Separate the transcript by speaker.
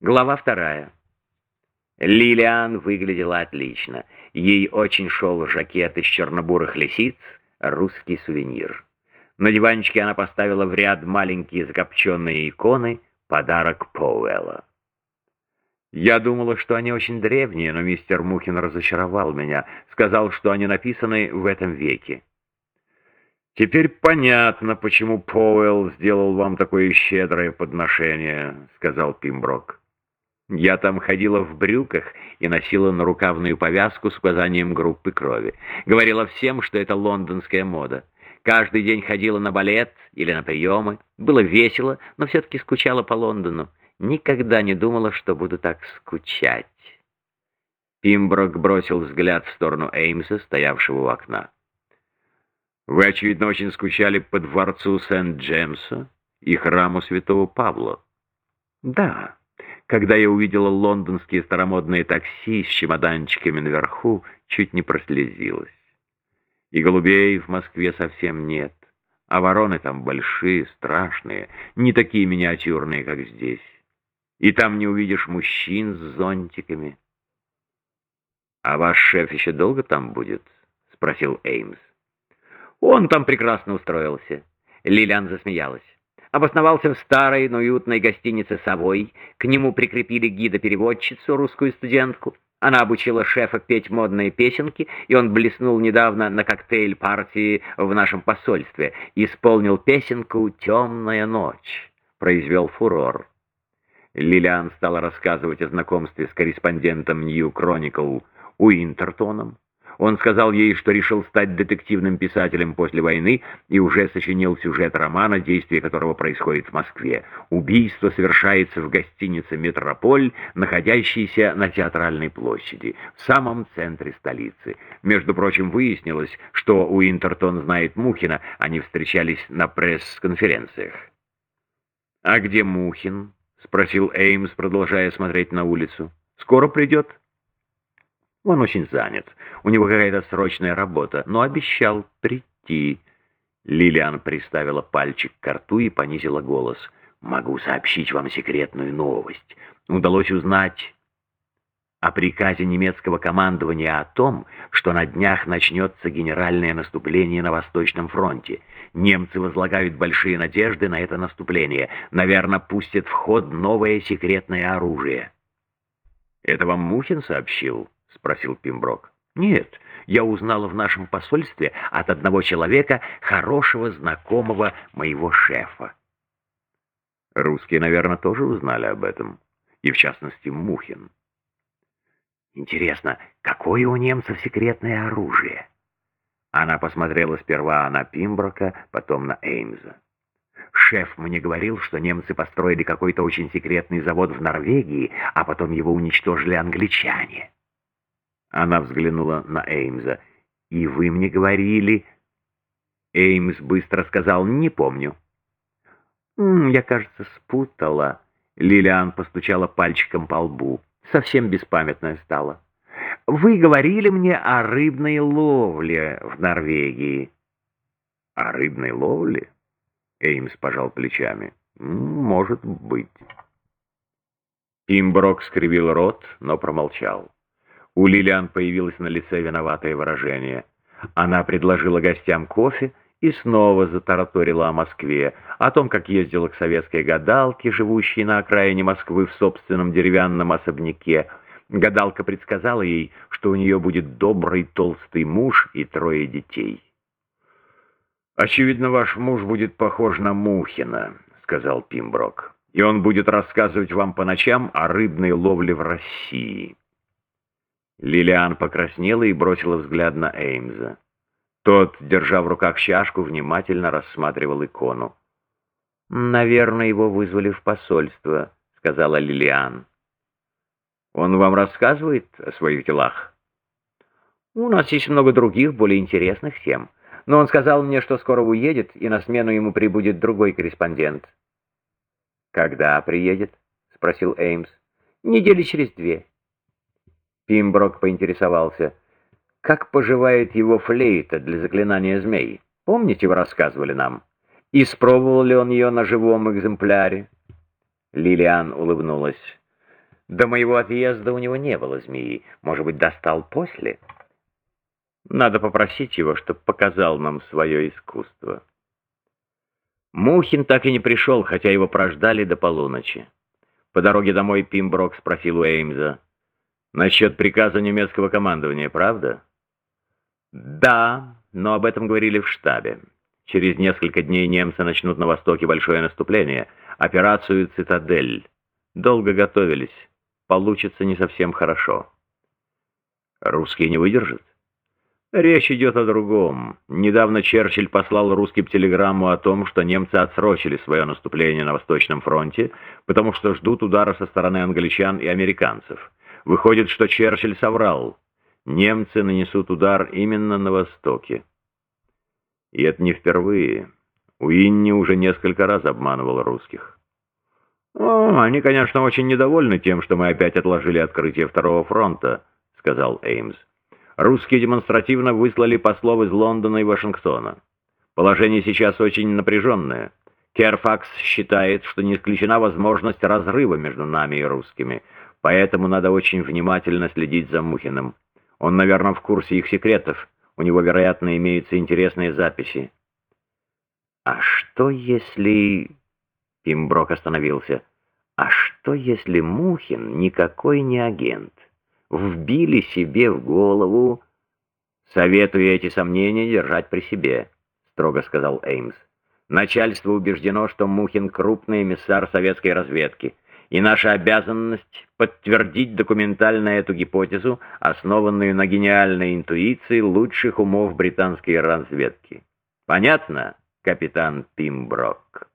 Speaker 1: Глава вторая. Лилиан выглядела отлично. Ей очень шел жакет из чернобурых лисиц, русский сувенир. На диванчике она поставила в ряд маленькие закопченные иконы, подарок Поуэлла. Я думала, что они очень древние, но мистер Мухин разочаровал меня, сказал, что они написаны в этом веке. «Теперь понятно, почему Поуэлл сделал вам такое щедрое подношение», — сказал Пимброк. Я там ходила в брюках и носила нарукавную повязку с указанием группы крови. Говорила всем, что это лондонская мода. Каждый день ходила на балет или на приемы. Было весело, но все-таки скучала по Лондону. Никогда не думала, что буду так скучать. Пимброк бросил взгляд в сторону Эймса, стоявшего у окна. «Вы, очевидно, очень скучали по дворцу Сент-Джемса и храму святого Павла». «Да». Когда я увидела лондонские старомодные такси с чемоданчиками наверху, чуть не прослезилась. И голубей в Москве совсем нет, а вороны там большие, страшные, не такие миниатюрные, как здесь. И там не увидишь мужчин с зонтиками. «А ваш шеф еще долго там будет?» — спросил Эймс. «Он там прекрасно устроился». Лилиан засмеялась обосновался в старой, но уютной гостинице «Совой». К нему прикрепили гида-переводчицу, русскую студентку. Она обучила шефа петь модные песенки, и он блеснул недавно на коктейль-партии в нашем посольстве. Исполнил песенку «Темная ночь». Произвел фурор. Лилиан стала рассказывать о знакомстве с корреспондентом Нью Chronicle Уинтертоном. Он сказал ей, что решил стать детективным писателем после войны и уже сочинил сюжет романа, действие которого происходит в Москве. Убийство совершается в гостинице «Метрополь», находящейся на Театральной площади, в самом центре столицы. Между прочим, выяснилось, что Уинтертон знает Мухина, они встречались на пресс-конференциях. «А где Мухин?» — спросил Эймс, продолжая смотреть на улицу. «Скоро придет?» Он очень занят. У него какая-то срочная работа, но обещал прийти. Лилиан приставила пальчик к рту и понизила голос. «Могу сообщить вам секретную новость. Удалось узнать о приказе немецкого командования о том, что на днях начнется генеральное наступление на Восточном фронте. Немцы возлагают большие надежды на это наступление. Наверное, пустят в ход новое секретное оружие». «Это вам Мухин сообщил?» — спросил Пимброк. «Нет, я узнала в нашем посольстве от одного человека, хорошего знакомого моего шефа». Русские, наверное, тоже узнали об этом, и в частности Мухин. Интересно, какое у немцев секретное оружие? Она посмотрела сперва на Пимброка, потом на Эймза. Шеф мне говорил, что немцы построили какой-то очень секретный завод в Норвегии, а потом его уничтожили англичане. Она взглянула на Эймза. «И вы мне говорили...» Эймс быстро сказал «не помню». «М -м, «Я, кажется, спутала». Лилиан постучала пальчиком по лбу. Совсем беспамятная стала. «Вы говорили мне о рыбной ловле в Норвегии». «О рыбной ловле?» Эймс пожал плечами. «Может быть». Имброк скривил рот, но промолчал. У Лилиан появилось на лице виноватое выражение. Она предложила гостям кофе и снова затараторила о Москве, о том, как ездила к советской гадалке, живущей на окраине Москвы в собственном деревянном особняке. Гадалка предсказала ей, что у нее будет добрый толстый муж и трое детей. «Очевидно, ваш муж будет похож на Мухина», — сказал Пимброк, «и он будет рассказывать вам по ночам о рыбной ловле в России». Лилиан покраснела и бросила взгляд на Эймза. Тот, держа в руках чашку, внимательно рассматривал икону. «Наверное, его вызвали в посольство», — сказала Лилиан. «Он вам рассказывает о своих делах?» «У нас есть много других, более интересных тем. Но он сказал мне, что скоро уедет, и на смену ему прибудет другой корреспондент». «Когда приедет?» — спросил Эймс. «Недели через две». Пимброк поинтересовался, как поживает его флейта для заклинания змей. Помните, вы рассказывали нам? Испробовал ли он ее на живом экземпляре? Лилиан улыбнулась. До моего отъезда у него не было змеи. Может быть, достал после? Надо попросить его, чтобы показал нам свое искусство. Мухин так и не пришел, хотя его прождали до полуночи. По дороге домой Пимброк спросил у Эймза. «Насчет приказа немецкого командования, правда?» «Да, но об этом говорили в штабе. Через несколько дней немцы начнут на востоке большое наступление, операцию «Цитадель». Долго готовились. Получится не совсем хорошо. Русские не выдержат? Речь идет о другом. Недавно Черчилль послал русским телеграмму о том, что немцы отсрочили свое наступление на Восточном фронте, потому что ждут удара со стороны англичан и американцев. Выходит, что Черчилль соврал. Немцы нанесут удар именно на Востоке. И это не впервые. Уинни уже несколько раз обманывал русских. «О, они, конечно, очень недовольны тем, что мы опять отложили открытие Второго фронта», — сказал Эймс. «Русские демонстративно выслали послов из Лондона и Вашингтона. Положение сейчас очень напряженное. Керфакс считает, что не исключена возможность разрыва между нами и русскими, поэтому надо очень внимательно следить за Мухиным. Он, наверное, в курсе их секретов. У него, вероятно, имеются интересные записи». «А что если...» Пимброк остановился. А что, если Мухин никакой не агент? Вбили себе в голову... Советую эти сомнения держать при себе, строго сказал Эймс. Начальство убеждено, что Мухин крупный эмиссар советской разведки, и наша обязанность подтвердить документально эту гипотезу, основанную на гениальной интуиции лучших умов британской разведки. Понятно, капитан Пимброк?